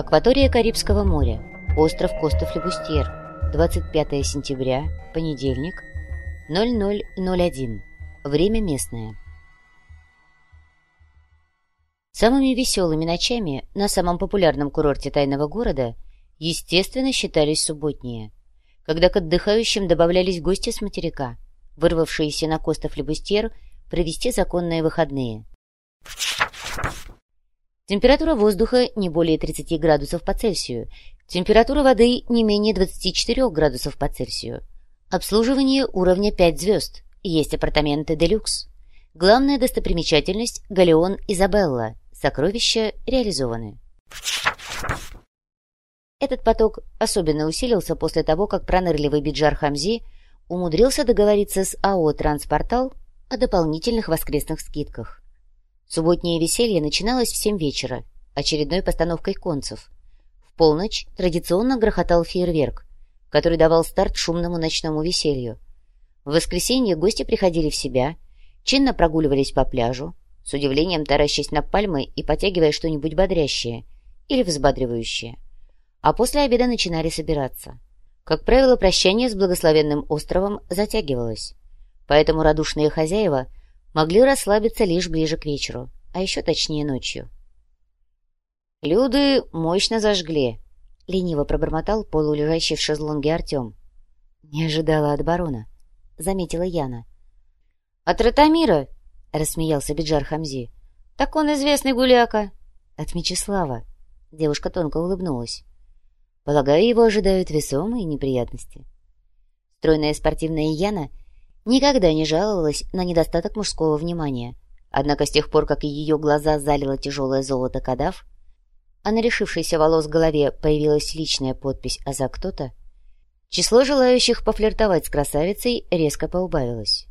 Акватория Карибского моря. Остров Костов-Лебустьер. 25 сентября. Понедельник. 0001. Время местное. Самыми веселыми ночами на самом популярном курорте тайного города, естественно, считались субботние, когда к отдыхающим добавлялись гости с материка, вырвавшиеся на Костов-Лебустьер провести законные выходные. Температура воздуха не более 30 градусов по Цельсию, температура воды не менее 24 градусов по Цельсию. Обслуживание уровня 5 звезд, есть апартаменты «Делюкс». Главная достопримечательность – Галеон Изабелла, сокровища реализованы. Этот поток особенно усилился после того, как пронырливый Биджар Хамзи умудрился договориться с АО «Транспортал» о дополнительных воскресных скидках. Субботнее веселье начиналось в семь вечера, очередной постановкой концев. В полночь традиционно грохотал фейерверк, который давал старт шумному ночному веселью. В воскресенье гости приходили в себя, чинно прогуливались по пляжу, с удивлением таращась на пальмы и потягивая что-нибудь бодрящее или взбадривающее. А после обеда начинали собираться. Как правило, прощание с благословенным островом затягивалось, поэтому радушные хозяева – могли расслабиться лишь ближе к вечеру, а еще точнее ночью. «Люды мощно зажгли», — лениво пробормотал полулежащий в шезлонге Артем. «Не ожидала от барона», — заметила Яна. «От Ратамира», — рассмеялся Биджар Хамзи. «Так он известный гуляка». «От Мечислава», — девушка тонко улыбнулась. «Полагаю, его ожидают весомые неприятности». Стройная спортивная Яна никогда не жаловалась на недостаток мужского внимания. Однако с тех пор, как ее глаза залило тяжелое золото кадав, а на решившейся волос голове появилась личная подпись «А за кто-то», число желающих пофлиртовать с красавицей резко поубавилось.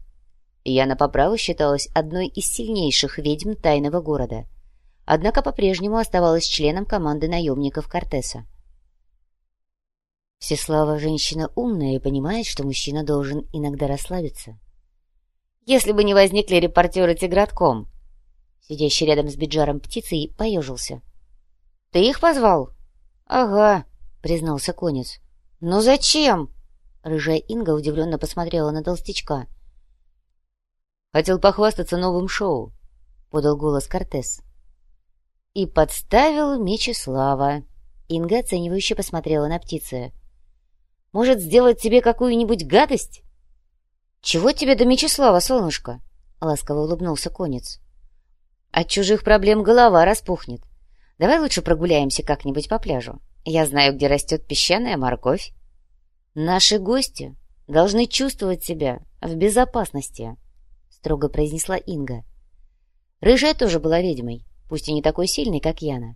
Яна по праву считалась одной из сильнейших ведьм тайного города, однако по-прежнему оставалась членом команды наемников Кортеса. Всеслава женщина умная и понимает, что мужчина должен иногда расслабиться. Если бы не возникли репортеры Тигратком. Сидящий рядом с Биджаром птицей поежился. — Ты их позвал? — Ага, — признался конец. — Но зачем? Рыжая Инга удивленно посмотрела на толстячка. — Хотел похвастаться новым шоу, — подал голос Кортес. — И подставил Мечислава. Инга оценивающе посмотрела на птицы. Может, сделать тебе какую-нибудь гадость?» «Чего тебе до Мечислава, солнышко?» — ласково улыбнулся конец. «От чужих проблем голова распухнет. Давай лучше прогуляемся как-нибудь по пляжу. Я знаю, где растет песчаная морковь. Наши гости должны чувствовать себя в безопасности», — строго произнесла Инга. Рыжая тоже была ведьмой, пусть и не такой сильной, как Яна,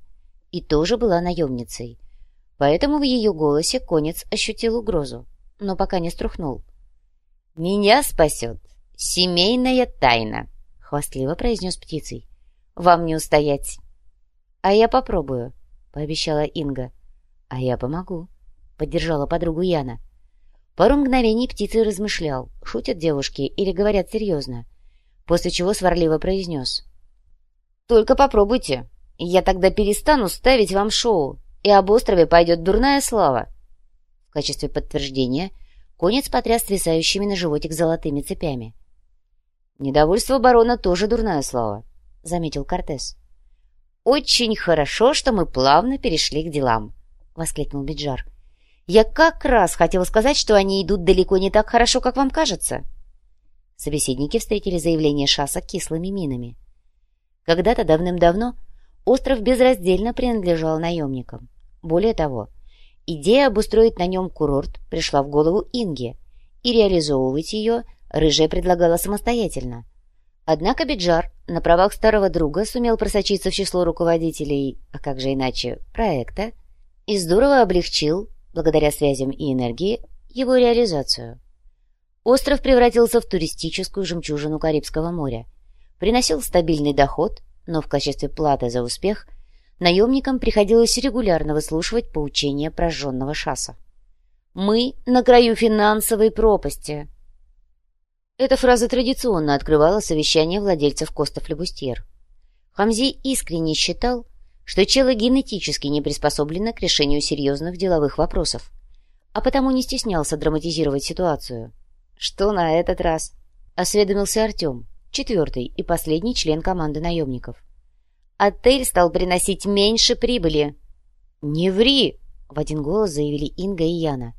и тоже была наемницей, Поэтому в ее голосе конец ощутил угрозу, но пока не струхнул. «Меня спасет семейная тайна», — хвастливо произнес птицей. «Вам не устоять». «А я попробую», — пообещала Инга. «А я помогу», — поддержала подругу Яна. Пару мгновений птицей размышлял, шутят девушки или говорят серьезно, после чего сварливо произнес. «Только попробуйте, я тогда перестану ставить вам шоу и об острове пойдет дурная слава. В качестве подтверждения конец потряс свисающими на животик золотыми цепями. «Недовольство барона тоже дурная слава», — заметил Кортес. «Очень хорошо, что мы плавно перешли к делам», — воскликнул Биджар. «Я как раз хотел сказать, что они идут далеко не так хорошо, как вам кажется». Собеседники встретили заявление Шаса кислыми минами. Когда-то давным-давно остров безраздельно принадлежал наемникам. Более того, идея обустроить на нем курорт пришла в голову Инге, и реализовывать ее Рыжая предлагала самостоятельно. Однако Биджар на правах старого друга сумел просочиться в число руководителей, а как же иначе, проекта, и здорово облегчил, благодаря связям и энергии, его реализацию. Остров превратился в туристическую жемчужину Карибского моря, приносил стабильный доход, но в качестве платы за успех наемникам приходилось регулярно выслушивать поучения прожженного шаса. «Мы на краю финансовой пропасти». Эта фраза традиционно открывала совещание владельцев Костов-Лебустьер. Хамзи искренне считал, что чело генетически не приспособлено к решению серьезных деловых вопросов, а потому не стеснялся драматизировать ситуацию. «Что на этот раз?» — осведомился Артем, четвертый и последний член команды наемников. «Отель стал приносить меньше прибыли». «Не ври!» — в один голос заявили Инга и Яна.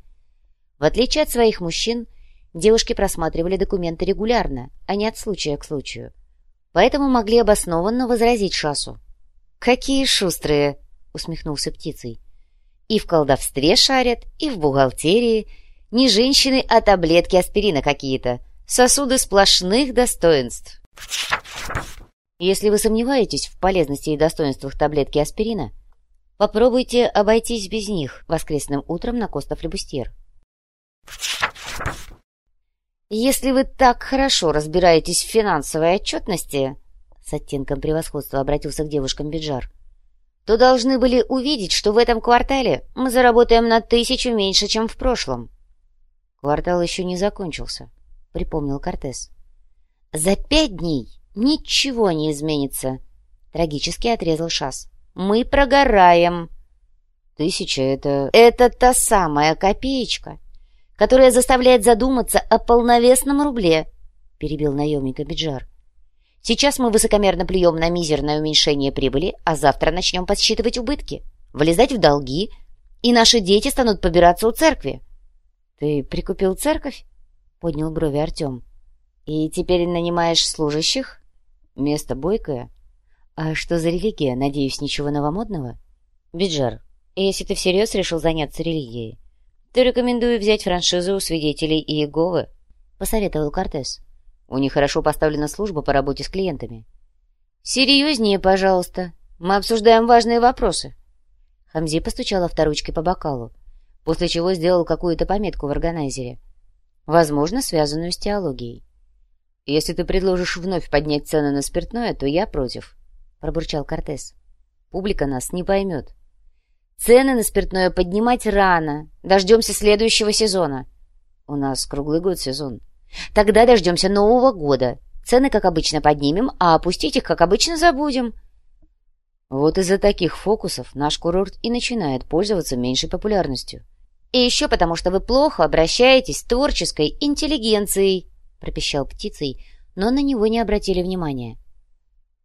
В отличие от своих мужчин, девушки просматривали документы регулярно, а не от случая к случаю. Поэтому могли обоснованно возразить Шасу. «Какие шустрые!» — усмехнулся птицей. «И в колдовстве шарят, и в бухгалтерии. Не женщины, а таблетки аспирина какие-то. Сосуды сплошных достоинств». Если вы сомневаетесь в полезности и достоинствах таблетки аспирина, попробуйте обойтись без них воскресным утром на Костов Лебустьер. Если вы так хорошо разбираетесь в финансовой отчетности, с оттенком превосходства обратился к девушкам Биджар, то должны были увидеть, что в этом квартале мы заработаем на тысячу меньше, чем в прошлом. Квартал еще не закончился, припомнил Кортес. За пять дней ничего не изменится, трагически отрезал Шас. Мы прогораем. Тысяча — это... Это та самая копеечка, которая заставляет задуматься о полновесном рубле, — перебил наемник Абиджар. Сейчас мы высокомерно плюем на мизерное уменьшение прибыли, а завтра начнем подсчитывать убытки, влезать в долги, и наши дети станут побираться у церкви. — Ты прикупил церковь? — поднял брови Артем. — И теперь нанимаешь служащих? Место бойкое. А что за религия? Надеюсь, ничего новомодного? — Биджар, если ты всерьез решил заняться религией, то рекомендую взять франшизу у свидетелей Иеговы, — посоветовал Кортес. У них хорошо поставлена служба по работе с клиентами. «Серьезнее, пожалуйста. Мы обсуждаем важные вопросы». Хамзи постучал авторучкой по бокалу, после чего сделал какую-то пометку в органайзере, возможно, связанную с теологией. «Если ты предложишь вновь поднять цены на спиртное, то я против», — пробурчал Кортес. «Публика нас не поймет». Цены на спиртное поднимать рано. Дождемся следующего сезона. У нас круглый год сезон. Тогда дождемся Нового года. Цены, как обычно, поднимем, а опустить их, как обычно, забудем. Вот из-за таких фокусов наш курорт и начинает пользоваться меньшей популярностью. И еще потому, что вы плохо обращаетесь с творческой интеллигенцией, пропищал птицей, но на него не обратили внимания.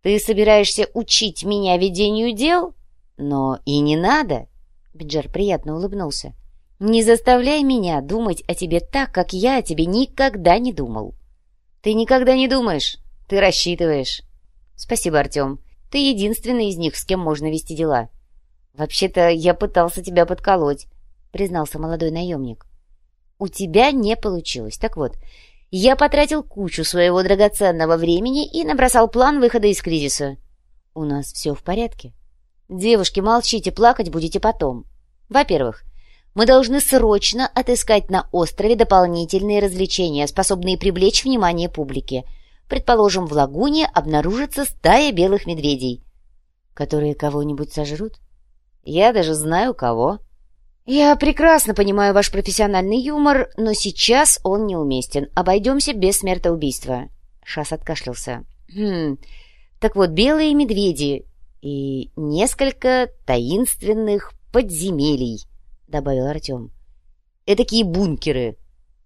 Ты собираешься учить меня ведению дел? Но и не надо. Биджар приятно улыбнулся. Не заставляй меня думать о тебе так, как я о тебе никогда не думал. Ты никогда не думаешь, ты рассчитываешь. Спасибо, Артем. Ты единственный из них, с кем можно вести дела. Вообще-то я пытался тебя подколоть, признался молодой наемник. У тебя не получилось. Так вот, я потратил кучу своего драгоценного времени и набросал план выхода из кризиса. У нас все в порядке. Девушки, молчите, плакать будете потом. Во-первых, мы должны срочно отыскать на острове дополнительные развлечения, способные привлечь внимание публики. Предположим, в лагуне обнаружится стая белых медведей. Которые кого-нибудь сожрут? Я даже знаю, кого. Я прекрасно понимаю ваш профессиональный юмор, но сейчас он неуместен. Обойдемся без смертоубийства. Шас откашлялся. Хм, так вот, белые медведи и несколько таинственных подземелий добавил Артем. «Этакие бункеры.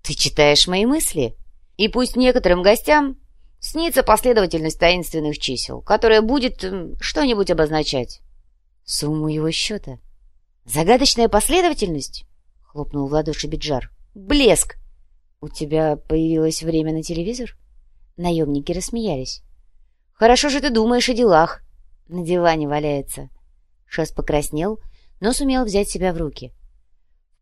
Ты читаешь мои мысли? И пусть некоторым гостям снится последовательность таинственных чисел, которая будет что-нибудь обозначать. Сумму его счета. Загадочная последовательность?» — хлопнул в ладоши Биджар. «Блеск! У тебя появилось время на телевизор?» Наемники рассмеялись. «Хорошо же ты думаешь о делах!» На диване валяется. Шас покраснел, но сумел взять себя в руки.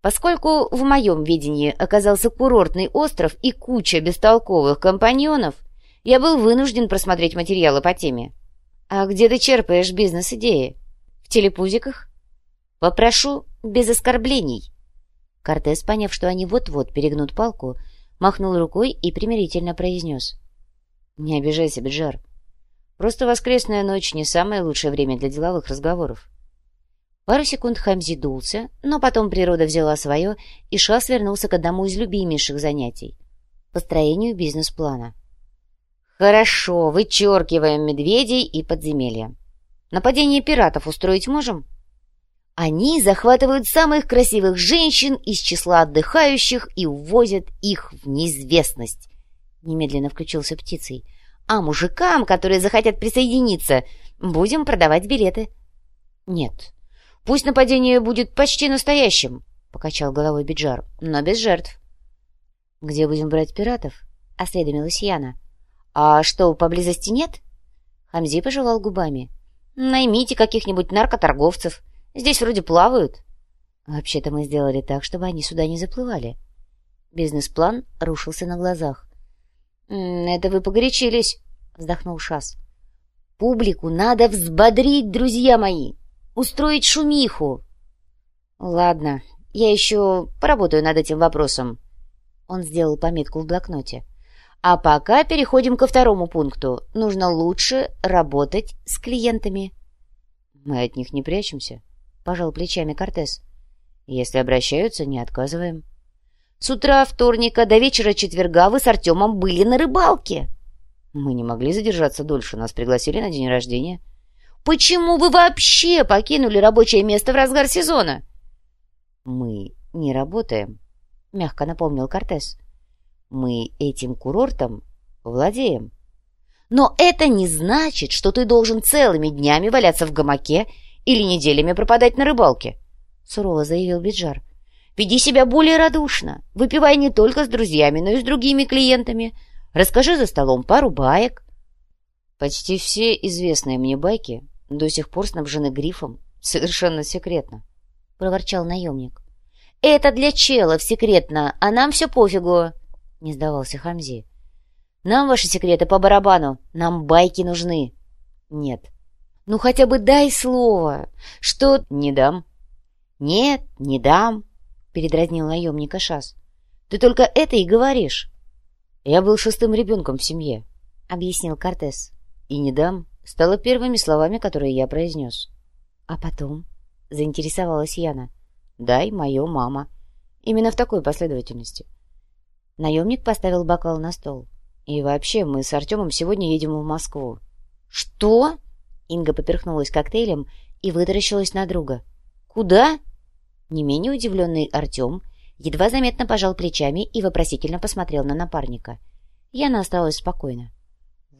Поскольку в моем видении оказался курортный остров и куча бестолковых компаньонов, я был вынужден просмотреть материалы по теме. А где ты черпаешь бизнес-идеи? В телепузиках? Попрошу без оскорблений. Кортес, поняв, что они вот-вот перегнут палку, махнул рукой и примирительно произнес. «Не обижайся, Биджар. Просто воскресная ночь не самое лучшее время для деловых разговоров. Пару секунд Хамзи дулся, но потом природа взяла свое, и Шас вернулся к одному из любимейших занятий — построению бизнес-плана. «Хорошо, вычеркиваем медведей и подземелья. Нападение пиратов устроить можем?» Они захватывают самых красивых женщин из числа отдыхающих и увозят их в неизвестность. Немедленно включился птицей. А мужикам, которые захотят присоединиться, будем продавать билеты. Нет, пусть нападение будет почти настоящим, покачал головой Биджар, но без жертв. Где будем брать пиратов? Осведомилась Яна. А что, поблизости нет? Хамзи пожевал губами. Наймите каких-нибудь наркоторговцев. Здесь вроде плавают. Вообще-то мы сделали так, чтобы они сюда не заплывали. Бизнес-план рушился на глазах. «Это вы погорячились», — вздохнул Шас. «Публику надо взбодрить, друзья мои, устроить шумиху». «Ладно, я еще поработаю над этим вопросом». Он сделал пометку в блокноте. «А пока переходим ко второму пункту. Нужно лучше работать с клиентами». «Мы от них не прячемся», — пожал плечами Кортес. «Если обращаются, не отказываем». «С утра вторника до вечера четверга вы с Артемом были на рыбалке». «Мы не могли задержаться дольше, нас пригласили на день рождения». «Почему вы вообще покинули рабочее место в разгар сезона?» «Мы не работаем», — мягко напомнил Кортес. «Мы этим курортом владеем». «Но это не значит, что ты должен целыми днями валяться в гамаке или неделями пропадать на рыбалке», — сурово заявил Биджар. «Веди себя более радушно, выпивай не только с друзьями, но и с другими клиентами. Расскажи за столом пару баек». Почти все известные мне байки до сих пор снабжены грифом «Совершенно секретно», — проворчал наемник. «Это для челов секретно, а нам все пофигу», — не сдавался Хамзи. «Нам ваши секреты по барабану, нам байки нужны». «Нет, ну хотя бы дай слово, что... Не дам. Нет, не дам, передразнил наемника Шас. Ты только это и говоришь. Я был шестым ребенком в семье, объяснил Кортес. И не дам стало первыми словами, которые я произнес. А потом? Заинтересовалась Яна. Дай, мое мама. Именно в такой последовательности. Наемник поставил бокал на стол. И вообще, мы с Артемом сегодня едем в Москву. Что? Инга поперхнулась коктейлем и вытаращилась на друга. «Куда?» Не менее удивленный Артем едва заметно пожал плечами и вопросительно посмотрел на напарника. Яна осталась спокойна.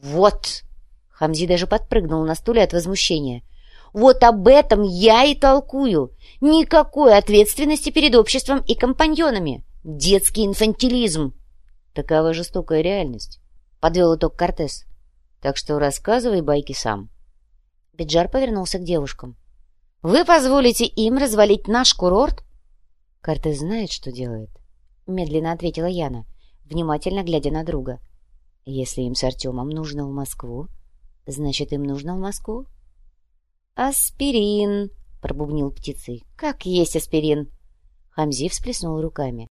«Вот!» Хамзи даже подпрыгнул на стуле от возмущения. «Вот об этом я и толкую! Никакой ответственности перед обществом и компаньонами! Детский инфантилизм!» «Такова жестокая реальность», — подвел итог Кортес. «Так что рассказывай байки сам». Биджар повернулся к девушкам. «Вы позволите им развалить наш курорт?» «Кортес знает, что делает», — медленно ответила Яна, внимательно глядя на друга. «Если им с Артемом нужно в Москву, значит, им нужно в Москву?» «Аспирин», — пробубнил птицей. «Как есть аспирин!» Хамзи всплеснул руками.